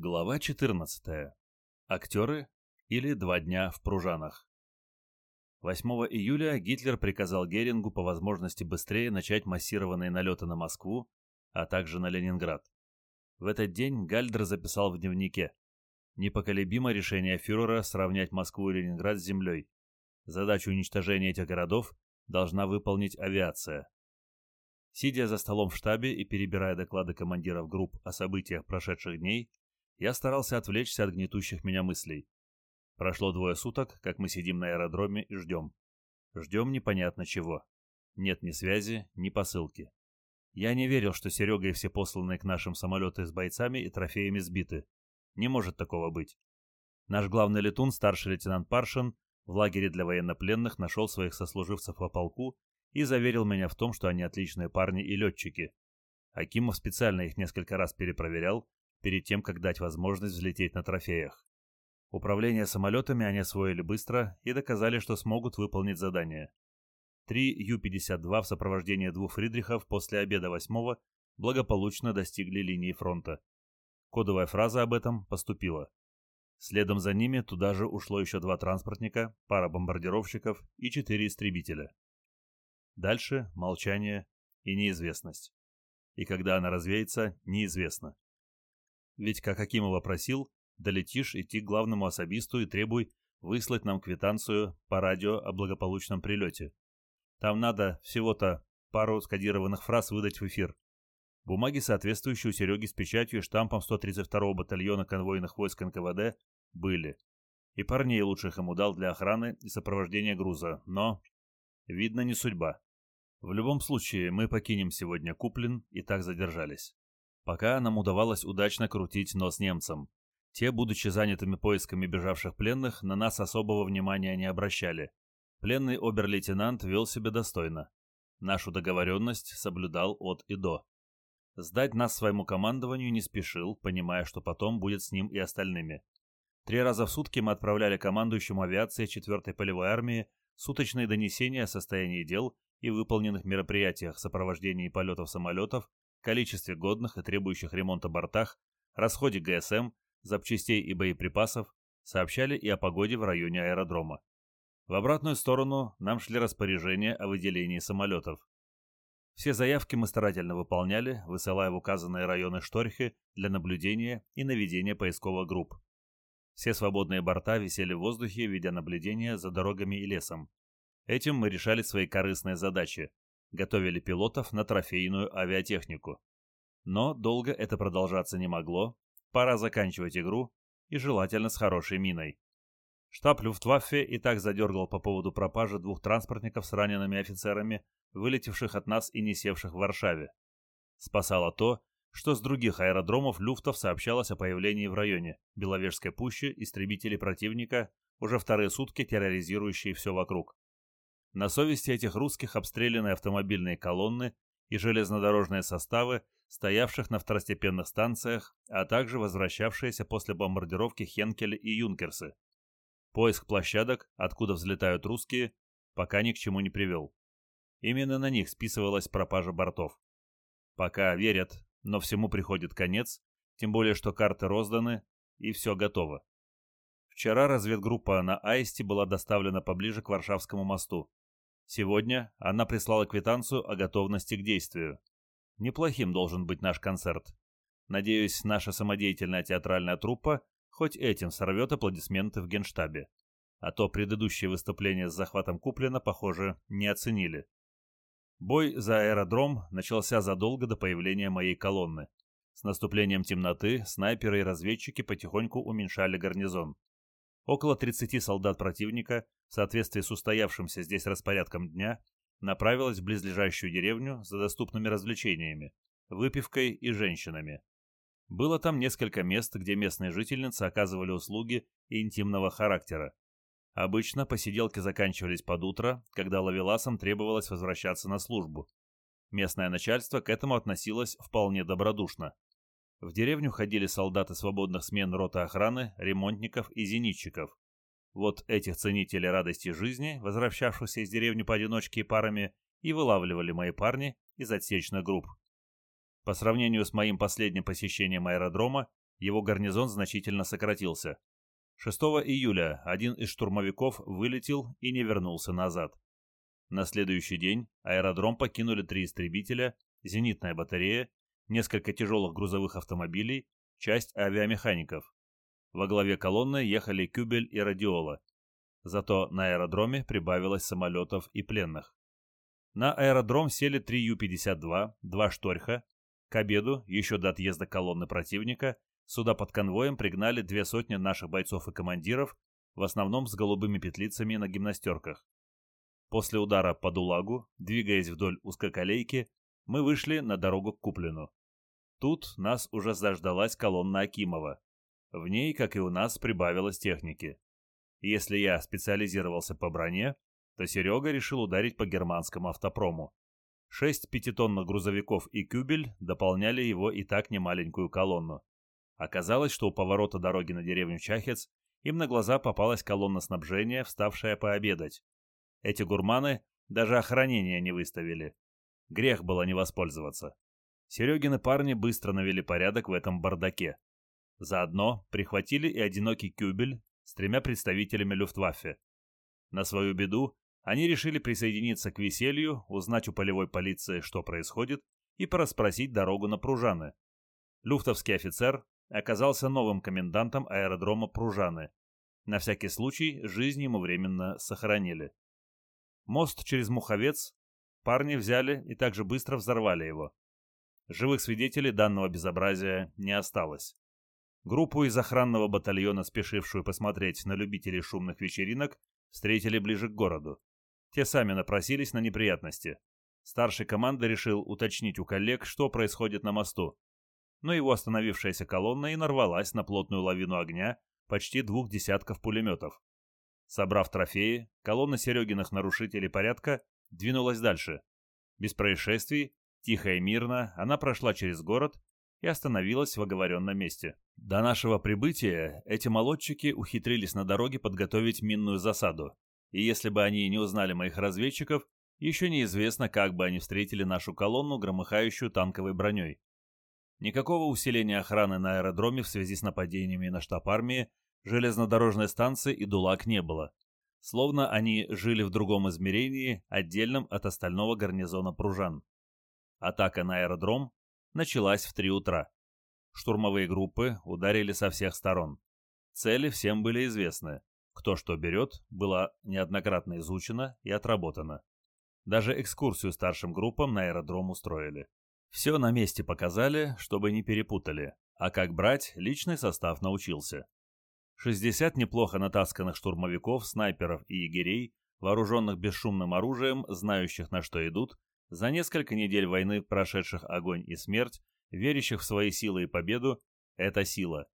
Глава 14. Актеры или два дня в пружанах. 8 июля Гитлер приказал Герингу по возможности быстрее начать массированные налеты на Москву, а также на Ленинград. В этот день Гальдер записал в дневнике «Непоколебимо решение фюрера сравнять Москву и Ленинград с землей. Задачу уничтожения этих городов должна выполнить авиация». Сидя за столом в штабе и перебирая доклады командиров групп о событиях прошедших дней, я старался отвлечься от гнетущих меня мыслей. Прошло двое суток, как мы сидим на аэродроме и ждем. Ждем непонятно чего. Нет ни связи, ни посылки. Я не верил, что Серега и все посланные к нашим самолеты с бойцами и трофеями сбиты. Не может такого быть. Наш главный летун, старший лейтенант Паршин, в лагере для военнопленных нашел своих сослуживцев по полку и заверил меня в том, что они отличные парни и летчики. Акимов специально их несколько раз перепроверял перед тем, как дать возможность взлететь на трофеях. Управление самолетами они освоили быстро и доказали, что смогут выполнить задание. Три Ю-52 в сопровождении двух Фридрихов после обеда 8 благополучно достигли линии фронта. Кодовая фраза об этом поступила. Следом за ними туда же ушло еще два транспортника, пара бомбардировщиков и четыре истребителя. Дальше молчание и неизвестность. И когда она развеется, неизвестно. Ведь, как Акимова просил, долетишь, идти к главному особисту и требуй выслать нам квитанцию по радио о благополучном прилете. Там надо всего-то пару скодированных фраз выдать в эфир. Бумаги, соответствующие у Сереги с печатью и штампом 132-го батальона конвойных войск НКВД, были. И парней лучших ему дал для охраны и сопровождения груза, но, видно, не судьба. В любом случае, мы покинем сегодня Куплин и так задержались. Пока нам удавалось удачно крутить нос немцам. Те, будучи занятыми поисками бежавших пленных, на нас особого внимания не обращали. Пленный обер-лейтенант вел себя достойно. Нашу договоренность соблюдал от и до. Сдать нас своему командованию не спешил, понимая, что потом будет с ним и остальными. Три раза в сутки мы отправляли командующему авиации 4-й полевой армии суточные донесения о состоянии дел и выполненных мероприятиях сопровождения полетов самолетов количестве годных и требующих ремонта бортах, расходе ГСМ, запчастей и боеприпасов, сообщали и о погоде в районе аэродрома. В обратную сторону нам шли распоряжения о выделении самолетов. Все заявки мы старательно выполняли, высылая в указанные районы шторхи для наблюдения и наведения поисковых групп. Все свободные борта висели в воздухе, ведя наблюдение за дорогами и лесом. Этим мы решали свои корыстные задачи, готовили пилотов на трофейную авиатехнику. Но долго это продолжаться не могло, пора заканчивать игру и желательно с хорошей миной. Штаб Люфтваффе и так задергал по поводу пропажи двух транспортников с ранеными офицерами, вылетевших от нас и не севших в Варшаве. Спасало то, что с других аэродромов люфтов сообщалось о появлении в районе Беловежской пущи истребителей противника, уже вторые сутки терроризирующие все вокруг. На совести этих русских обстреляны автомобильные колонны и железнодорожные составы, стоявших на второстепенных станциях, а также возвращавшиеся после бомбардировки Хенкель и Юнкерсы. Поиск площадок, откуда взлетают русские, пока ни к чему не привел. Именно на них списывалась пропажа бортов. Пока верят, но всему приходит конец, тем более что карты розданы и все готово. Вчера разведгруппа на Аисте была доставлена поближе к Варшавскому мосту. Сегодня она прислала квитанцию о готовности к действию. Неплохим должен быть наш концерт. Надеюсь, наша самодеятельная театральная труппа хоть этим сорвет аплодисменты в генштабе. А то предыдущие выступления с захватом Куплина, похоже, не оценили. Бой за аэродром начался задолго до появления моей колонны. С наступлением темноты снайперы и разведчики потихоньку уменьшали гарнизон. Около 30 солдат противника, в соответствии с устоявшимся здесь распорядком дня, направилась в близлежащую деревню за доступными развлечениями, выпивкой и женщинами. Было там несколько мест, где местные жительницы оказывали услуги интимного характера. Обычно посиделки заканчивались под утро, когда ловеласам требовалось возвращаться на службу. Местное начальство к этому относилось вполне добродушно. В деревню ходили солдаты свободных смен роты охраны, ремонтников и зенитчиков. Вот этих ценителей радости жизни, возвращавшихся из деревни поодиночке и парами, и вылавливали мои парни из отсечных групп. По сравнению с моим последним посещением аэродрома, его гарнизон значительно сократился. 6 июля один из штурмовиков вылетел и не вернулся назад. На следующий день аэродром покинули три истребителя, зенитная батарея, несколько тяжелых грузовых автомобилей, часть авиамехаников. Во главе колонны ехали Кюбель и Радиола. Зато на аэродроме прибавилось самолетов и пленных. На аэродром сели три Ю-52, два «Шторха». К обеду, еще до отъезда колонны противника, сюда под конвоем пригнали две сотни наших бойцов и командиров, в основном с голубыми петлицами на гимнастерках. После удара по Дулагу, двигаясь вдоль узкоколейки, мы вышли на дорогу к Куплину. Тут нас уже заждалась колонна Акимова. В ней, как и у нас, прибавилось техники. Если я специализировался по броне, то Серега решил ударить по германскому автопрому. Шесть пятитонных грузовиков и кюбель дополняли его и так немаленькую колонну. Оказалось, что у поворота дороги на деревню Чахец им на глаза попалась колонна снабжения, вставшая пообедать. Эти гурманы даже охранения не выставили. Грех было не воспользоваться. Серегины парни быстро навели порядок в этом бардаке. Заодно прихватили и одинокий кюбель с тремя представителями Люфтваффе. На свою беду они решили присоединиться к веселью, узнать у полевой полиции, что происходит, и порасспросить дорогу на Пружаны. Люфтовский офицер оказался новым комендантом аэродрома Пружаны. На всякий случай жизнь ему временно сохранили. Мост через Муховец парни взяли и также быстро взорвали его. Живых свидетелей данного безобразия не осталось. Группу из охранного батальона, спешившую посмотреть на любителей шумных вечеринок, встретили ближе к городу. Те сами напросились на неприятности. Старший команды решил уточнить у коллег, что происходит на мосту. Но его остановившаяся колонна и нарвалась на плотную лавину огня почти двух десятков пулеметов. Собрав трофеи, колонна Серегиных нарушителей порядка двинулась дальше. Без происшествий, тихо и мирно, она прошла через город и остановилась в оговоренном месте. До нашего прибытия эти молодчики ухитрились на дороге подготовить минную засаду, и если бы они не узнали моих разведчиков, еще неизвестно, как бы они встретили нашу колонну, громыхающую танковой броней. Никакого усиления охраны на аэродроме в связи с нападениями на штаб армии, железнодорожной станции и ДУЛАК не было. Словно они жили в другом измерении, отдельном от остального гарнизона пружан. Атака на аэродром началась в 3 утра. Штурмовые группы ударили со всех сторон. Цели всем были известны. Кто что берет, было неоднократно изучено и отработано. Даже экскурсию старшим группам на аэродром устроили. Все на месте показали, чтобы не перепутали, а как брать, личный состав научился. 60 неплохо натасканных штурмовиков, снайперов и егерей, вооруженных бесшумным оружием, знающих на что идут, за несколько недель войны, прошедших огонь и смерть, верящих в свои силы и победу, это сила.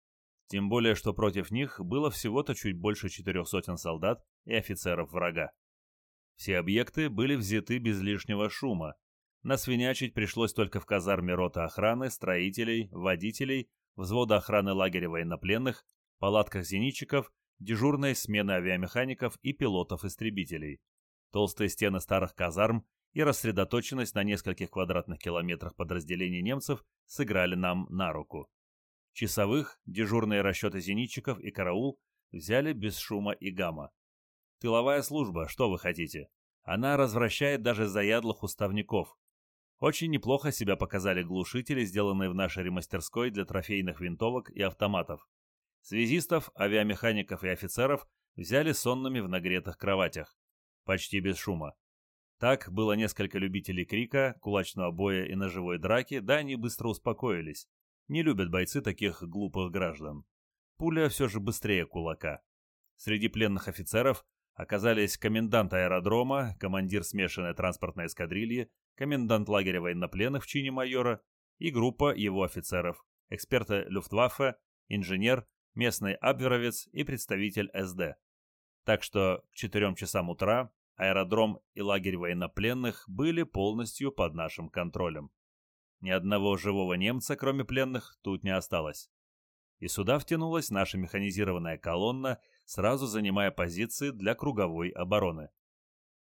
Тем более, что против них было всего-то чуть больше четырех сотен солдат и офицеров врага. Все объекты были взяты без лишнего шума. Насвинячить пришлось только в казарме рота охраны, строителей, водителей, взвода охраны лагеря военнопленных, палатках зенитчиков, дежурной смены авиамехаников и пилотов-истребителей. Толстые стены старых казарм и рассредоточенность на нескольких квадратных километрах подразделений немцев сыграли нам на руку. Часовых, дежурные расчеты зенитчиков и караул взяли без шума и гамма. Тыловая служба, что вы хотите? Она развращает даже заядлых уставников. Очень неплохо себя показали глушители, сделанные в нашей ремастерской для трофейных винтовок и автоматов. Связистов, авиамехаников и офицеров взяли сонными в нагретых кроватях. Почти без шума. Так было несколько любителей крика, кулачного боя и ножевой драки, да они быстро успокоились. Не любят бойцы таких глупых граждан. Пуля все же быстрее кулака. Среди пленных офицеров оказались комендант аэродрома, командир смешанной транспортной эскадрильи, комендант лагеря военнопленных в чине майора и группа его офицеров, эксперты Люфтваффе, инженер, местный абверовец и представитель СД. Так что к 4 часам утра Аэродром и лагерь военнопленных были полностью под нашим контролем. Ни одного живого немца, кроме пленных, тут не осталось. И сюда втянулась наша механизированная колонна, сразу занимая позиции для круговой обороны.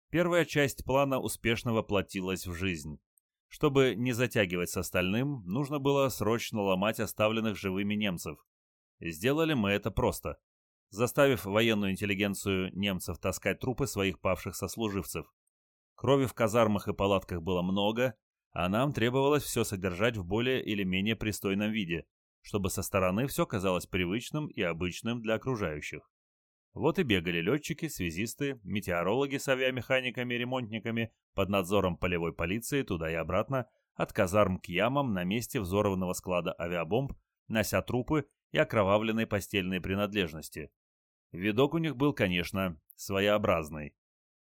Первая часть плана успешно воплотилась в жизнь. Чтобы не затягивать с остальным, нужно было срочно ломать оставленных живыми немцев. Сделали мы это просто, заставив военную интеллигенцию немцев таскать трупы своих павших сослуживцев. Крови в казармах и палатках было много, а нам требовалось все содержать в более или менее пристойном виде, чтобы со стороны все казалось привычным и обычным для окружающих. Вот и бегали летчики, связисты, метеорологи с авиамеханиками и ремонтниками под надзором полевой полиции туда и обратно, от казарм к ямам на месте взорванного склада авиабомб, нося трупы и окровавленные постельные принадлежности. Видок у них был, конечно, своеобразный.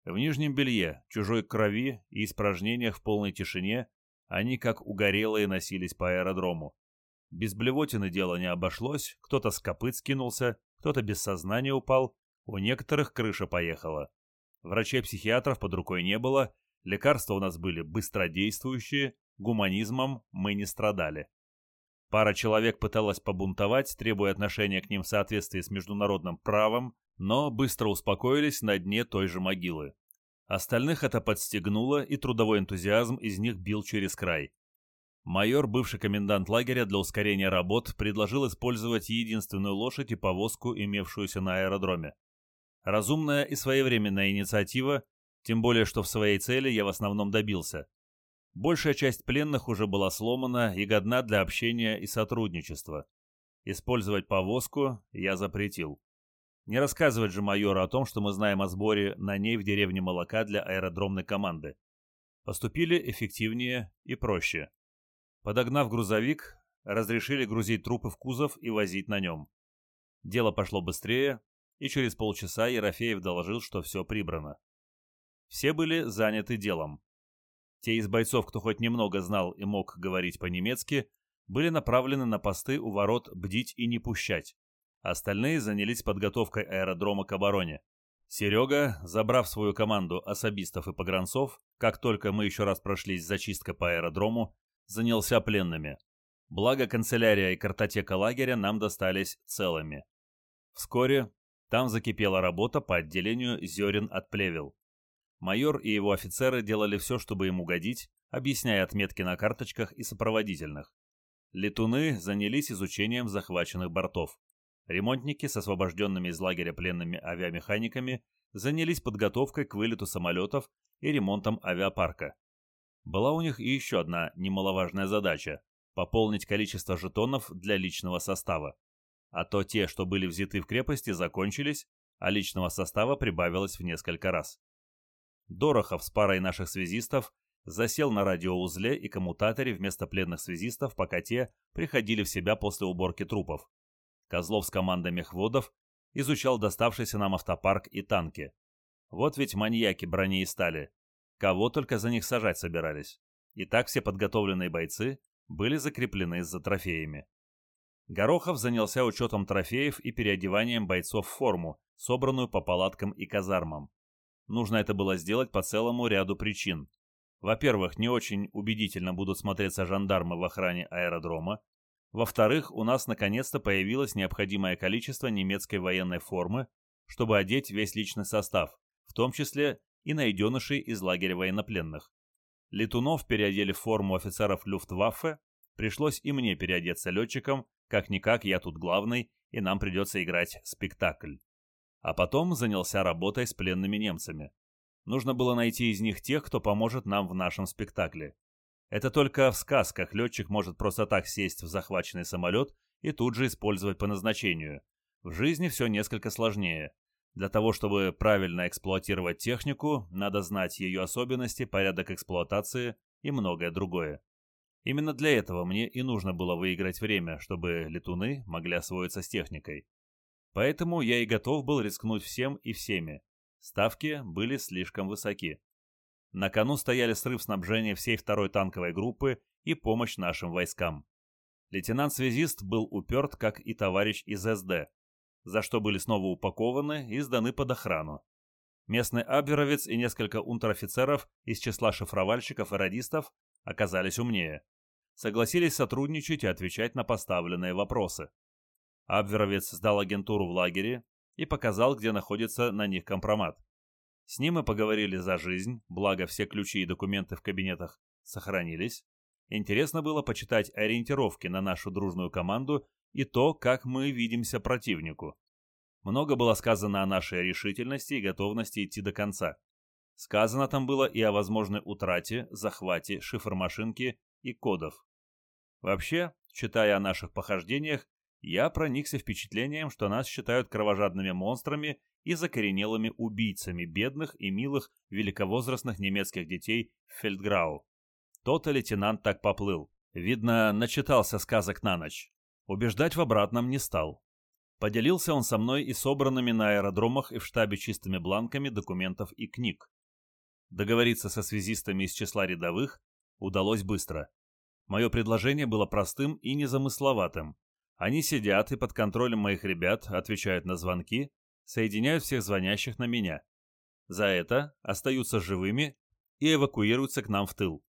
В нижнем белье, чужой крови и испражнениях в полной тишине они, как угорелые, носились по аэродрому. Без блевотины дело не обошлось, кто-то с копыт скинулся, кто-то без сознания упал, у некоторых крыша поехала. Врачей-психиатров под рукой не было, лекарства у нас были быстродействующие, гуманизмом мы не страдали. Пара человек пыталась побунтовать, требуя отношения к ним в соответствии с международным правом, но быстро успокоились на дне той же могилы. Остальных это подстегнуло, и трудовой энтузиазм из них бил через край. Майор, бывший комендант лагеря, для ускорения работ предложил использовать единственную лошадь и повозку, имевшуюся на аэродроме. Разумная и своевременная инициатива, тем более что в своей цели я в основном добился. Большая часть пленных уже была сломана и годна для общения и сотрудничества. Использовать повозку я запретил. Не рассказывать же майору о том, что мы знаем о сборе на ней в деревне молока для аэродромной команды. Поступили эффективнее и проще. Подогнав грузовик, разрешили грузить трупы в кузов и возить на нем. Дело пошло быстрее, и через полчаса Ерофеев доложил, что все прибрано. Все были заняты делом. Те из бойцов, кто хоть немного знал и мог говорить по-немецки, были направлены на посты у ворот бдить и не пущать. Остальные занялись подготовкой аэродрома к обороне. Серега, забрав свою команду особистов и погранцов, как только мы еще раз прошлись зачистка по аэродрому, занялся пленными. Благо канцелярия и картотека лагеря нам достались целыми. Вскоре там закипела работа по отделению зерен от плевел. Майор и его офицеры делали все, чтобы им угодить, объясняя отметки на карточках и сопроводительных. Летуны занялись изучением захваченных бортов. Ремонтники с освобожденными из лагеря пленными авиамеханиками занялись подготовкой к вылету самолетов и ремонтом авиапарка. Была у них и еще одна немаловажная задача – пополнить количество жетонов для личного состава. А то те, что были взяты в крепости, закончились, а личного состава прибавилось в несколько раз. Дорохов с парой наших связистов засел на радиоузле и коммутаторе вместо пленных связистов, пока те приходили в себя после уборки трупов. Козлов с командой мехводов изучал доставшийся нам автопарк и танки. Вот ведь маньяки брони и стали. Кого только за них сажать собирались. И так все подготовленные бойцы были закреплены за трофеями. Горохов занялся учетом трофеев и переодеванием бойцов в форму, собранную по палаткам и казармам. Нужно это было сделать по целому ряду причин. Во-первых, не очень убедительно будут смотреться жандармы в охране аэродрома. Во-вторых, у нас наконец-то появилось необходимое количество немецкой военной формы, чтобы одеть весь личный состав, в том числе и найденышей из лагеря военнопленных. Летунов переодели в форму офицеров Люфтваффе, пришлось и мне переодеться летчиком, как-никак я тут главный, и нам придется играть спектакль. А потом занялся работой с пленными немцами. Нужно было найти из них тех, кто поможет нам в нашем спектакле. Это только в сказках летчик может просто так сесть в захваченный самолет и тут же использовать по назначению. В жизни все несколько сложнее. Для того, чтобы правильно эксплуатировать технику, надо знать ее особенности, порядок эксплуатации и многое другое. Именно для этого мне и нужно было выиграть время, чтобы летуны могли освоиться с техникой. Поэтому я и готов был рискнуть всем и всеми. Ставки были слишком высоки. На кону стояли срыв снабжения всей второй танковой группы и помощь нашим войскам. Лейтенант-связист был уперт, как и товарищ из СД, за что были снова упакованы и сданы под охрану. Местный абверовец и несколько унтер-офицеров из числа шифровальщиков и радистов оказались умнее. Согласились сотрудничать и отвечать на поставленные вопросы. Абверовец сдал агентуру в лагере и показал, где находится на них компромат. С ним мы поговорили за жизнь, благо все ключи и документы в кабинетах сохранились. Интересно было почитать ориентировки на нашу дружную команду и то, как мы видимся противнику. Много было сказано о нашей решительности и готовности идти до конца. Сказано там было и о возможной утрате, захвате, шифр-машинки и кодов. Вообще, читая о наших похождениях, я проникся впечатлением, что нас считают кровожадными монстрами и закоренелыми убийцами бедных и милых великовозрастных немецких детей в Фельдграу. Тот-то лейтенант так поплыл. Видно, начитался сказок на ночь. Убеждать в обратном не стал. Поделился он со мной и собранными на аэродромах и в штабе чистыми бланками документов и книг. Договориться со связистами из числа рядовых удалось быстро. Мое предложение было простым и незамысловатым. Они сидят и под контролем моих ребят отвечают на звонки, соединяют всех звонящих на меня. За это остаются живыми и эвакуируются к нам в тыл.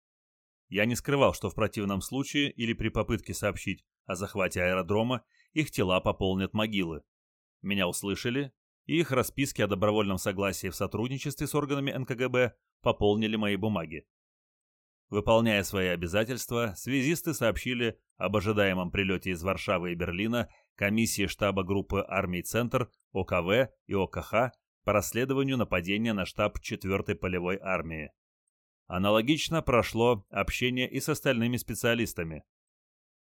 Я не скрывал, что в противном случае или при попытке сообщить о захвате аэродрома их тела пополнят могилы. Меня услышали, и их расписки о добровольном согласии в сотрудничестве с органами НКГБ пополнили мои бумаги. Выполняя свои обязательства, связисты сообщили об ожидаемом прилете из Варшавы и Берлина комиссии штаба группы армий «Центр», ОКВ и ОКХ по расследованию нападения на штаб 4-й полевой армии. Аналогично прошло общение и с остальными специалистами.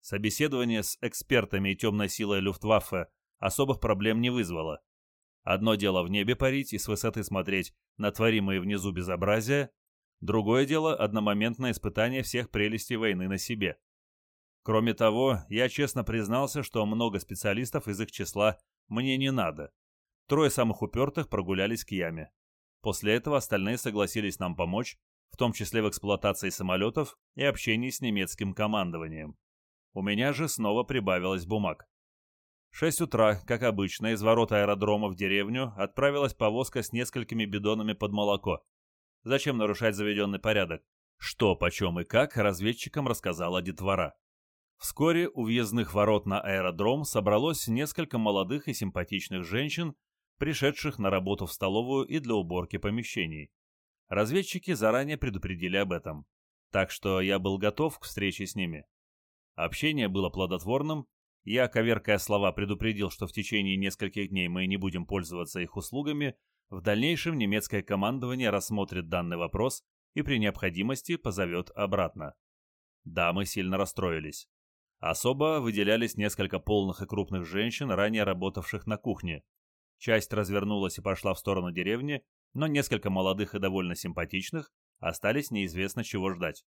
Собеседование с экспертами и темной силой Люфтваффе особых проблем не вызвало. Одно дело в небе парить и с высоты смотреть на творимые внизу безобразия, другое дело одномоментное испытание всех прелестей войны на себе. Кроме того, я честно признался, что много специалистов из их числа мне не надо. Трое самых упертых прогулялись к яме. После этого остальные согласились нам помочь, в том числе в эксплуатации самолетов и общении с немецким командованием. У меня же снова прибавилось бумаг. 6 утра, как обычно, из ворот аэродрома в деревню отправилась повозка с несколькими бидонами под молоко. Зачем нарушать заведенный порядок? Что, почем и как, разведчикам рассказала детвора. Вскоре у въездных ворот на аэродром собралось несколько молодых и симпатичных женщин, пришедших на работу в столовую и для уборки помещений. Разведчики заранее предупредили об этом, так что я был готов к встрече с ними. Общение было плодотворным, я, коверкая слова, предупредил, что в течение нескольких дней мы не будем пользоваться их услугами, в дальнейшем немецкое командование рассмотрит данный вопрос и при необходимости позовет обратно. Дамы сильно расстроились. Особо выделялись несколько полных и крупных женщин, ранее работавших на кухне. Часть развернулась и пошла в сторону деревни, но несколько молодых и довольно симпатичных остались неизвестно чего ждать.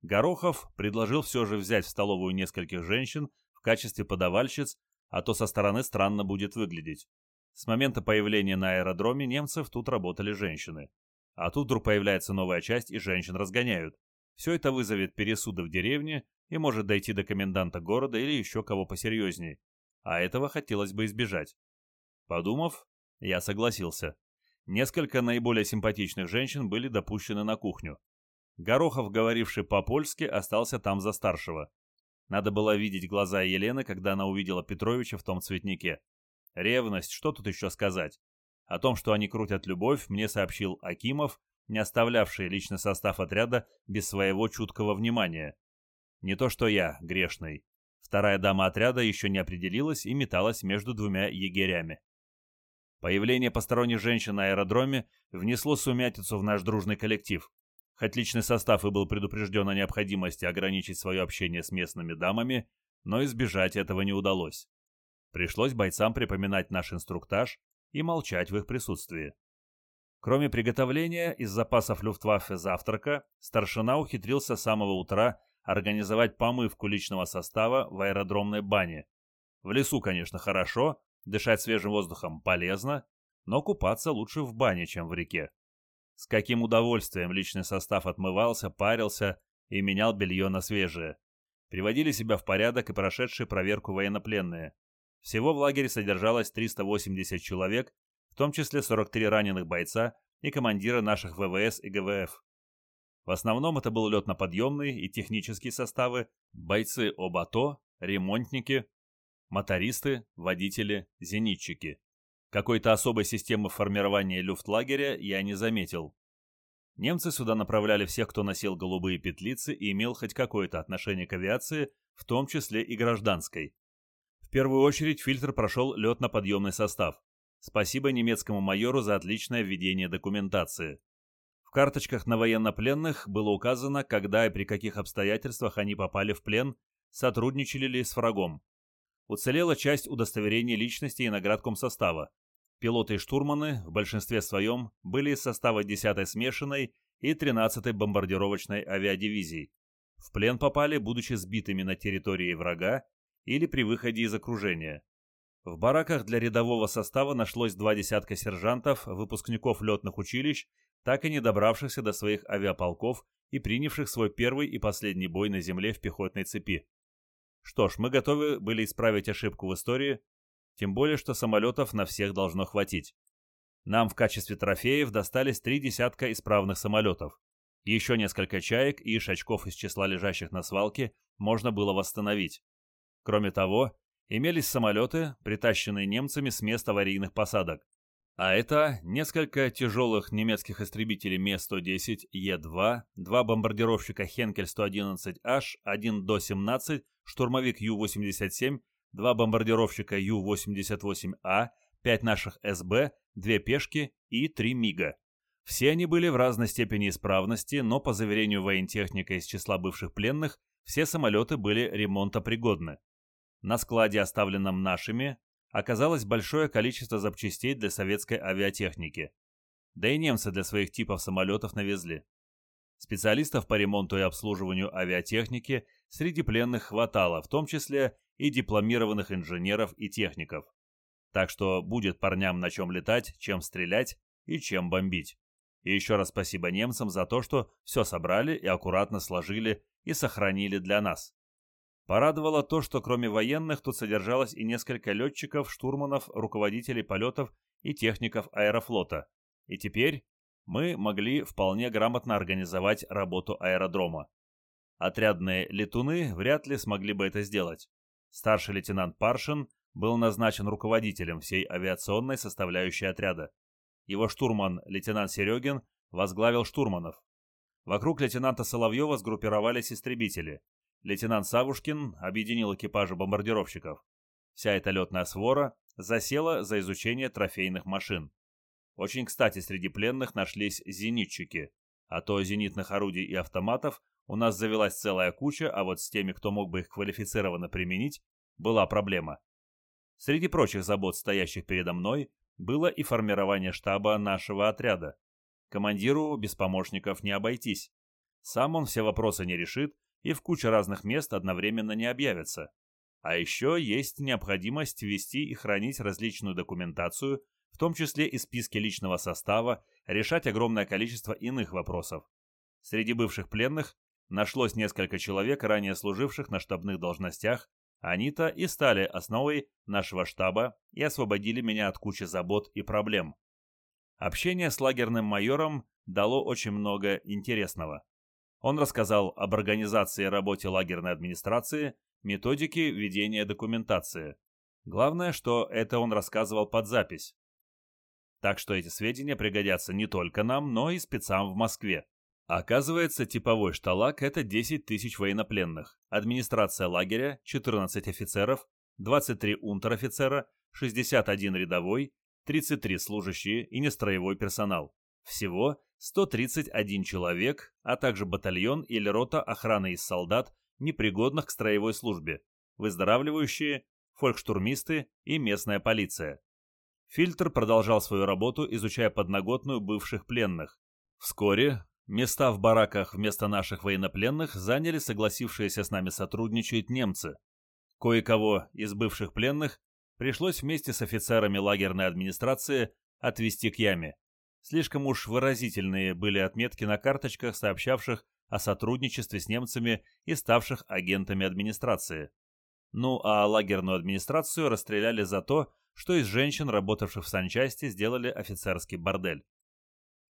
Горохов предложил все же взять в столовую нескольких женщин в качестве подавальщиц, а то со стороны странно будет выглядеть. С момента появления на аэродроме немцев тут работали женщины. А тут вдруг появляется новая часть и женщин разгоняют. Все это вызовет пересуды в деревне и может дойти до коменданта города или еще кого посерьезней. А этого хотелось бы избежать. Подумав, я согласился. Несколько наиболее симпатичных женщин были допущены на кухню. Горохов, говоривший по-польски, остался там за старшего. Надо было видеть глаза Елены, когда она увидела Петровича в том цветнике. Ревность, что тут еще сказать? О том, что они крутят любовь, мне сообщил Акимов, не оставлявший личный состав отряда без своего чуткого внимания. Не то что я, грешный. Вторая дама отряда еще не определилась и металась между двумя егерями. Появление посторонних женщин на аэродроме внесло сумятицу в наш дружный коллектив. Хоть личный состав и был предупрежден о необходимости ограничить свое общение с местными дамами, но избежать этого не удалось. Пришлось бойцам припоминать наш инструктаж и молчать в их присутствии. Кроме приготовления из запасов люфтваффе завтрака, старшина ухитрился с самого утра организовать помывку личного состава в аэродромной бане. В лесу, конечно, хорошо, дышать свежим воздухом полезно, но купаться лучше в бане, чем в реке. С каким удовольствием личный состав отмывался, парился и менял белье на свежее. Приводили себя в порядок и прошедшие проверку военнопленные. Всего в лагере содержалось 380 человек, в том числе 43 раненых бойца и командиры наших ВВС и ГВФ. В основном это был летно-подъемный и технические составы, бойцы ОБАТО, ремонтники, мотористы, водители, зенитчики. Какой-то особой системы формирования люфтлагеря я не заметил. Немцы сюда направляли всех, кто носил голубые петлицы и имел хоть какое-то отношение к авиации, в том числе и гражданской. Первую очередь фильтр прошел летно-подъемный состав. Спасибо немецкому майору за отличное введение документации. В карточках на военнопленных было указано, когда и при каких обстоятельствах они попали в плен, сотрудничали ли с врагом. Уцелела часть удостоверений личности и наград комсостава. Пилоты и штурманы, в большинстве своем, были из состава 10-й смешанной и 13-й бомбардировочной авиадивизий. В плен попали, будучи сбитыми на территории врага или при выходе из окружения. В бараках для рядового состава нашлось два десятка сержантов, выпускников летных училищ, так и не добравшихся до своих авиаполков и принявших свой первый и последний бой на земле в пехотной цепи. Что ж, мы готовы были исправить ошибку в истории, тем более, что самолетов на всех должно хватить. Нам в качестве трофеев достались три десятка исправных самолетов. Еще несколько чаек и ишачков из числа лежащих на свалке можно было восстановить. Кроме того, имелись самолеты, притащенные немцами с мест аварийных посадок. А это несколько тяжелых немецких истребителей Ме-110 Е-2, два бомбардировщика Хенкель 111H, один До-17, штурмовик Ю-87 два бомбардировщика Ю-88А, пять наших СБ, две пешки и три МиГа. Все они были в разной степени исправности, но по заверению воентехника из числа бывших пленных, все самолеты были ремонтопригодны. На складе, оставленном нашими, оказалось большое количество запчастей для советской авиатехники. Да и немцы для своих типов самолетов навезли. Специалистов по ремонту и обслуживанию авиатехники среди пленных хватало, в том числе и дипломированных инженеров и техников. Так что будет парням на чем летать, чем стрелять и чем бомбить. И еще раз спасибо немцам за то, что все собрали и аккуратно сложили и сохранили для нас. Порадовало то, что кроме военных тут содержалось и несколько летчиков, штурманов, руководителей полетов и техников аэрофлота. И теперь мы могли вполне грамотно организовать работу аэродрома. Отрядные летуны вряд ли смогли бы это сделать. Старший лейтенант Паршин был назначен руководителем всей авиационной составляющей отряда. Его штурман, лейтенант Серегин, возглавил штурманов. Вокруг лейтенанта Соловьева сгруппировались истребители. Лейтенант Савушкин объединил экипажи бомбардировщиков. Вся эта летная свора засела за изучение трофейных машин. Очень кстати, среди пленных нашлись зенитчики, а то зенитных орудий и автоматов у нас завелась целая куча, а вот с теми, кто мог бы их квалифицированно применить, была проблема. Среди прочих забот, стоящих передо мной, было и формирование штаба нашего отряда. Командиру без помощников не обойтись. Сам он все вопросы не решит и в куче разных мест одновременно не объявится. А еще есть необходимость вести и хранить различную документацию, в том числе и списки личного состава, решать огромное количество иных вопросов. Среди бывших пленных нашлось несколько человек, ранее служивших на штабных должностях, они-то и стали основой нашего штаба и освободили меня от кучи забот и проблем. Общение с лагерным майором дало очень много интересного. Он рассказал об организации работе лагерной администрации, методике ведения документации. Главное, что это он рассказывал под запись. Так что эти сведения пригодятся не только нам, но и спецам в Москве. Оказывается, типовой шталак – это 10 тысяч военнопленных, администрация лагеря – 14 офицеров, 23 унтер-офицера, 61 рядовой, 33 служащие и нестроевой персонал. Всего 131 человек, а также батальон или рота охраны из солдат, непригодных к строевой службе, выздоравливающие, фолькштурмисты и местная полиция. Фильтр продолжал свою работу, изучая подноготную бывших пленных. Вскоре Места в бараках вместо наших военнопленных заняли согласившиеся с нами сотрудничать немцы. Кое-кого из бывших пленных пришлось вместе с офицерами лагерной администрации отвезти к яме. Слишком уж выразительные были отметки на карточках, сообщавших о сотрудничестве с немцами и ставших агентами администрации. Ну а лагерную администрацию расстреляли за то, что из женщин, работавших в санчасти, сделали офицерский бордель.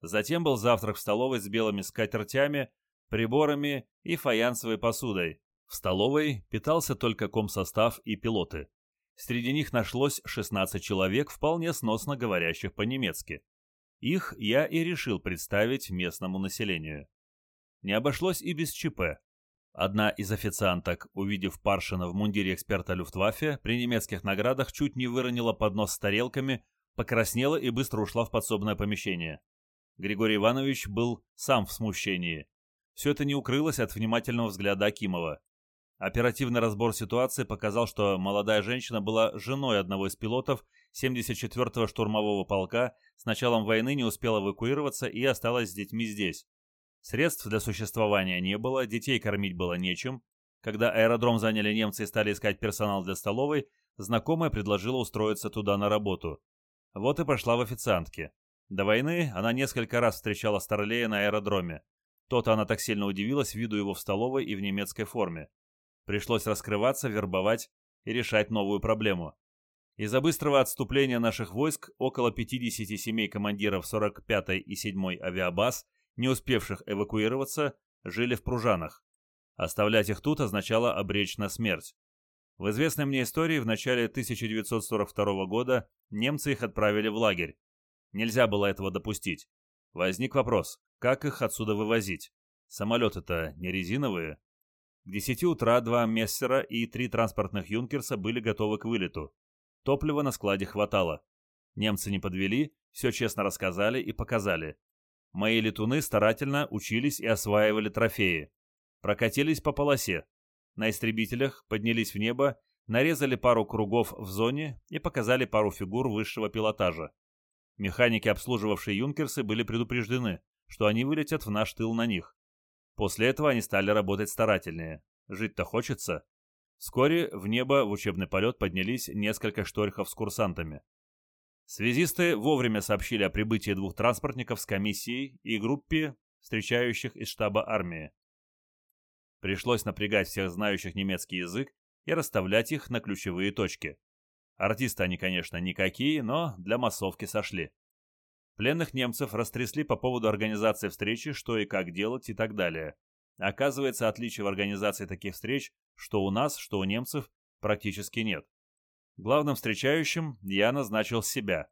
Затем был завтрак в столовой с белыми скатертями, приборами и фаянсовой посудой. В столовой питался только комсостав и пилоты. Среди них нашлось 16 человек, вполне сносно говорящих по-немецки. Их я и решил представить местному населению. Не обошлось и без ЧП. Одна из официанток, увидев Паршина в мундире эксперта Люфтваффе, при немецких наградах чуть не выронила поднос с тарелками, покраснела и быстро ушла в подсобное помещение. Григорий Иванович был сам в смущении. Все это не укрылось от внимательного взгляда Акимова. Оперативный разбор ситуации показал, что молодая женщина была женой одного из пилотов 74-го штурмового полка, с началом войны не успела эвакуироваться и осталась с детьми здесь. Средств для существования не было, детей кормить было нечем. Когда аэродром заняли немцы и стали искать персонал для столовой, знакомая предложила устроиться туда на работу. Вот и пошла в официантке. До войны она несколько раз встречала Старлея на аэродроме. То-то она так сильно удивилась виду его в столовой и в немецкой форме. Пришлось раскрываться, вербовать и решать новую проблему. Из-за быстрого отступления наших войск около 50 семей командиров 45-й и 7-й авиабаз не успевших эвакуироваться, жили в Пружанах. Оставлять их тут означало обречь на смерть. В известной мне истории в начале 1942 года немцы их отправили в лагерь. Нельзя было этого допустить. Возник вопрос, как их отсюда вывозить? Самолеты-то не резиновые. К 10 утра два Мессера и три транспортных Юнкерса были готовы к вылету. Топлива на складе хватало. Немцы не подвели, все честно рассказали и показали. Мои летуны старательно учились и осваивали трофеи. Прокатились по полосе. На истребителях поднялись в небо, нарезали пару кругов в зоне и показали пару фигур высшего пилотажа. Механики, обслуживавшие юнкерсы, были предупреждены, что они вылетят в наш тыл на них. После этого они стали работать старательнее. Жить-то хочется. Вскоре в небо в учебный полет поднялись несколько шторхов с курсантами. Связисты вовремя сообщили о прибытии двух транспортников с комиссией и группе встречающих из штаба армии. Пришлось напрягать всех знающих немецкий язык и расставлять их на ключевые точки. Артисты они, конечно, никакие, но для массовки сошли. Пленных немцев растрясли по поводу организации встречи, что и как делать и так далее. Оказывается, отличий в организации таких встреч, что у нас, что у немцев, практически нет. Главным встречающим я назначил себя.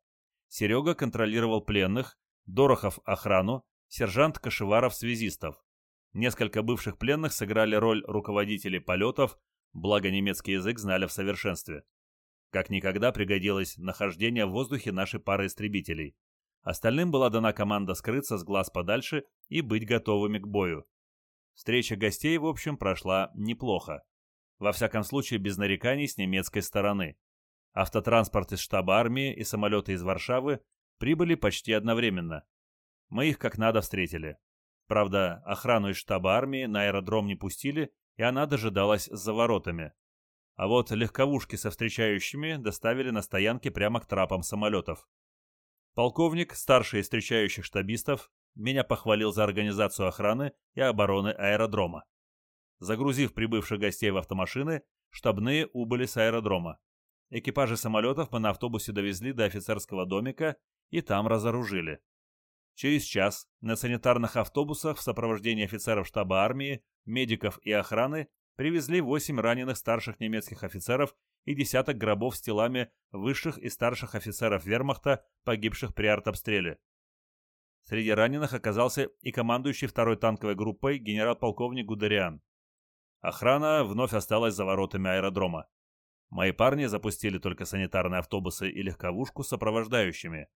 Серега контролировал пленных, Дорохов – охрану, сержант Кашеваров – связистов. Несколько бывших пленных сыграли роль руководителей полетов, благо немецкий язык знали в совершенстве. Как никогда пригодилось нахождение в воздухе нашей пары истребителей. Остальным была дана команда скрыться с глаз подальше и быть готовыми к бою. Встреча гостей, в общем, прошла неплохо. Во всяком случае, без нареканий с немецкой стороны. Автотранспорт из штаба армии и самолеты из Варшавы прибыли почти одновременно. Мы их как надо встретили. Правда, охрану из штаба армии на аэродром не пустили, и она дожидалась за воротами. А вот легковушки со встречающими доставили на стоянке прямо к трапам самолетов. Полковник, старший из встречающих штабистов, меня похвалил за организацию охраны и обороны аэродрома. Загрузив прибывших гостей в автомашины, штабные убыли с аэродрома. Экипажи самолетов мы на автобусе довезли до офицерского домика и там разоружили. Через час на санитарных автобусах в сопровождении офицеров штаба армии, медиков и охраны привезли восемь раненых старших немецких офицеров и десяток гробов с телами высших и старших офицеров вермахта, погибших при артобстреле. Среди раненых оказался и командующий второй танковой группой генерал-полковник Гудериан. Охрана вновь осталась за воротами аэродрома. Мои парни запустили только санитарные автобусы и легковушку с сопровождающими.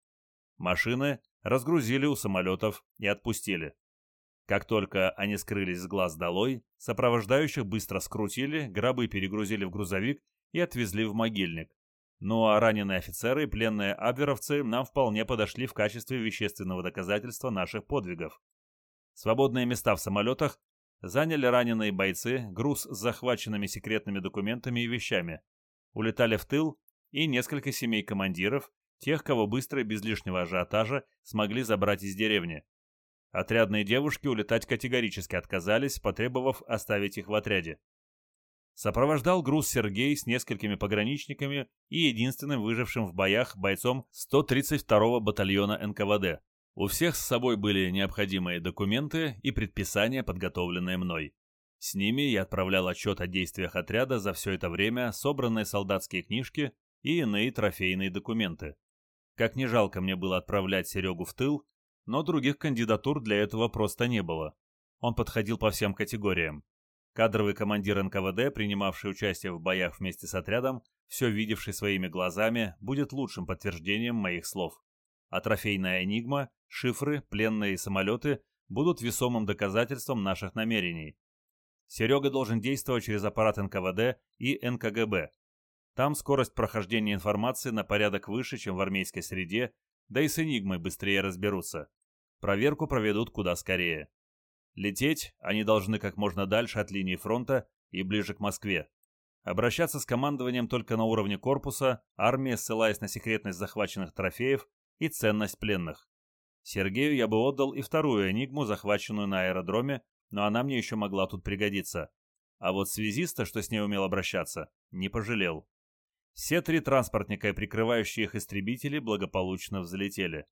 Машины разгрузили у самолетов и отпустили. Как только они скрылись с глаз долой, сопровождающих быстро скрутили, гробы перегрузили в грузовик и отвезли в могильник. Ну а раненые офицеры и пленные абверовцы нам вполне подошли в качестве вещественного доказательства наших подвигов. Свободные места в самолетах заняли раненые бойцы, груз с захваченными секретными документами и вещами улетали в тыл и несколько семей командиров, тех, кого быстро и без лишнего ажиотажа смогли забрать из деревни. Отрядные девушки улетать категорически отказались, потребовав оставить их в отряде. Сопровождал груз Сергей с несколькими пограничниками и единственным выжившим в боях бойцом 132-го батальона НКВД. У всех с собой были необходимые документы и предписания, подготовленные мной. С ними я отправлял отчет о действиях отряда за все это время, собранные солдатские книжки и иные трофейные документы. Как не жалко мне было отправлять Серегу в тыл, но других кандидатур для этого просто не было. Он подходил по всем категориям. Кадровый командир НКВД, принимавший участие в боях вместе с отрядом, все видевший своими глазами, будет лучшим подтверждением моих слов. А трофейная «Энигма», шифры, пленные самолеты будут весомым доказательством наших намерений. Серега должен действовать через аппарат НКВД и НКГБ. Там скорость прохождения информации на порядок выше, чем в армейской среде, да и с «Энигмой» быстрее разберутся. Проверку проведут куда скорее. Лететь они должны как можно дальше от линии фронта и ближе к Москве. Обращаться с командованием только на уровне корпуса, армии, ссылаясь на секретность захваченных трофеев и ценность пленных. Сергею я бы отдал и вторую «Энигму», захваченную на аэродроме, но она мне еще могла тут пригодиться. А вот связиста, что с ней умел обращаться, не пожалел. Все три транспортника и прикрывающие их истребители благополучно взлетели.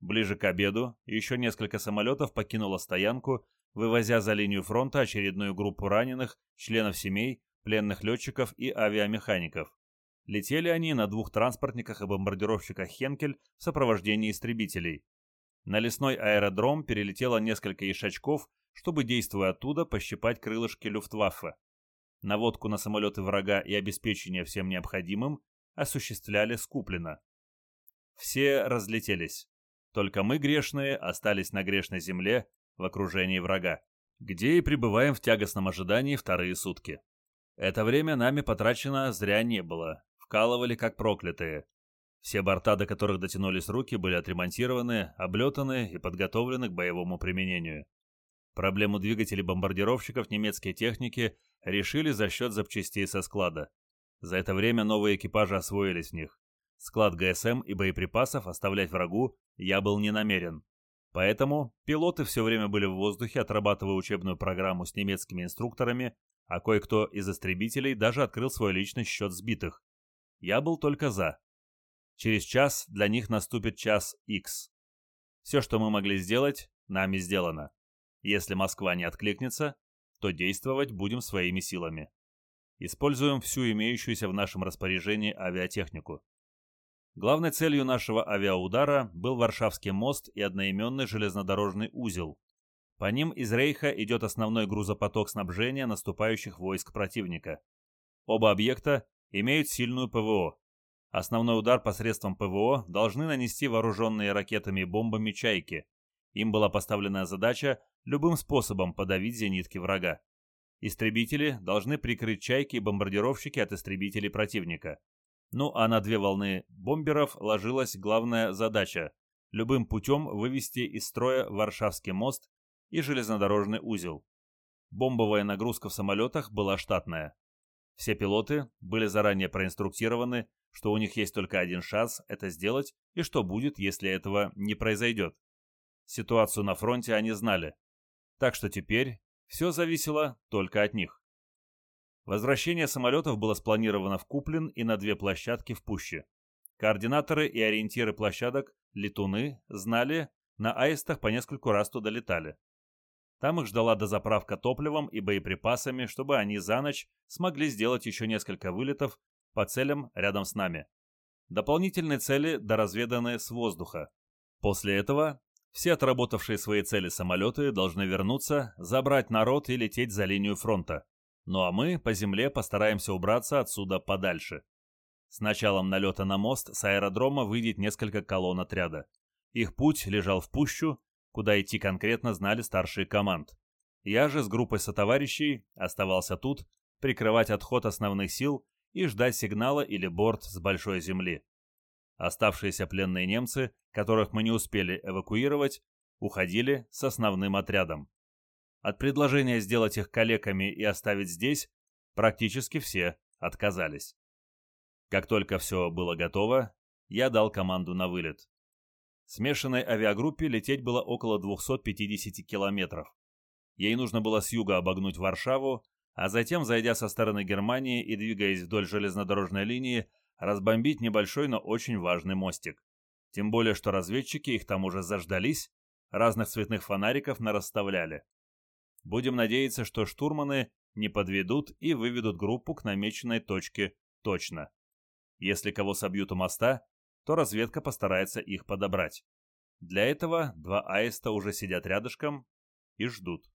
Ближе к обеду еще несколько самолетов покинуло стоянку, вывозя за линию фронта очередную группу раненых, членов семей, пленных летчиков и авиамехаников. Летели они на двух транспортниках и бомбардировщиках «Хенкель» в сопровождении истребителей. На лесной аэродром перелетело несколько ишачков, чтобы, действуя оттуда, пощипать крылышки Люфтваффе. Наводку на самолеты врага и обеспечение всем необходимым осуществляли скуплено. Все разлетелись. Только мы, грешные, остались на грешной земле в окружении врага, где и пребываем в тягостном ожидании вторые сутки. Это время нами потрачено зря не было, вкалывали как проклятые. Все борта, до которых дотянулись руки, были отремонтированы, облетаны и подготовлены к боевому применению. Проблему двигателей бомбардировщиков немецкие техники решили за счет запчастей со склада. За это время новые экипажи освоились в них. Склад ГСМ и боеприпасов оставлять врагу я был не намерен. Поэтому пилоты все время были в воздухе, отрабатывая учебную программу с немецкими инструкторами, а кое-кто из истребителей даже открыл свой личный счет сбитых. Я был только за. Через час для них наступит час X. Все, что мы могли сделать, нами сделано. Если Москва не откликнется, то действовать будем своими силами. Используем всю имеющуюся в нашем распоряжении авиатехнику. Главной целью нашего авиаудара был Варшавский мост и одноименный железнодорожный узел. По ним из Рейха идет основной грузопоток снабжения наступающих войск противника. Оба объекта имеют сильную ПВО. Основной удар посредством ПВО должны нанести вооруженные ракетами и бомбами «Чайки». Им была поставлена задача любым способом подавить зенитки врага. Истребители должны прикрыть «Чайки» и бомбардировщики от истребителей противника. Ну а на две волны бомберов ложилась главная задача – любым путем вывести из строя Варшавский мост и железнодорожный узел. Бомбовая нагрузка в самолетах была штатная. Все пилоты были заранее проинструктированы, что у них есть только один шанс это сделать и что будет, если этого не произойдет. Ситуацию на фронте они знали. Так что теперь все зависело только от них. Возвращение самолетов было спланировано в Куплин и на две площадки в Пуще. Координаторы и ориентиры площадок, летуны, знали, на аистах по нескольку раз туда летали. Там их ждала дозаправка топливом и боеприпасами, чтобы они за ночь смогли сделать еще несколько вылетов по целям рядом с нами. Дополнительные цели доразведаны с воздуха. После этого все отработавшие свои цели самолеты должны вернуться, забрать народ и лететь за линию фронта. Ну а мы по земле постараемся убраться отсюда подальше. С началом налета на мост с аэродрома выйдет несколько колонн отряда. Их путь лежал в пущу, куда идти конкретно знали старшие команд. Я же с группой сотоварищей оставался тут, прикрывать отход основных сил и ждать сигнала или борт с большой земли. Оставшиеся пленные немцы, которых мы не успели эвакуировать, уходили с основным отрядом. От предложения сделать их калеками и оставить здесь практически все отказались. Как только все было готово, я дал команду на вылет. Смешанной авиагруппе лететь было около 250 километров. Ей нужно было с юга обогнуть Варшаву, а затем, зайдя со стороны Германии и двигаясь вдоль железнодорожной линии, разбомбить небольшой, но очень важный мостик. Тем более, что разведчики их там уже заждались, разных цветных фонариков нарасставляли. Будем надеяться, что штурманы не подведут и выведут группу к намеченной точке точно. Если кого собьют у моста, то разведка постарается их подобрать. Для этого два аиста уже сидят рядышком и ждут.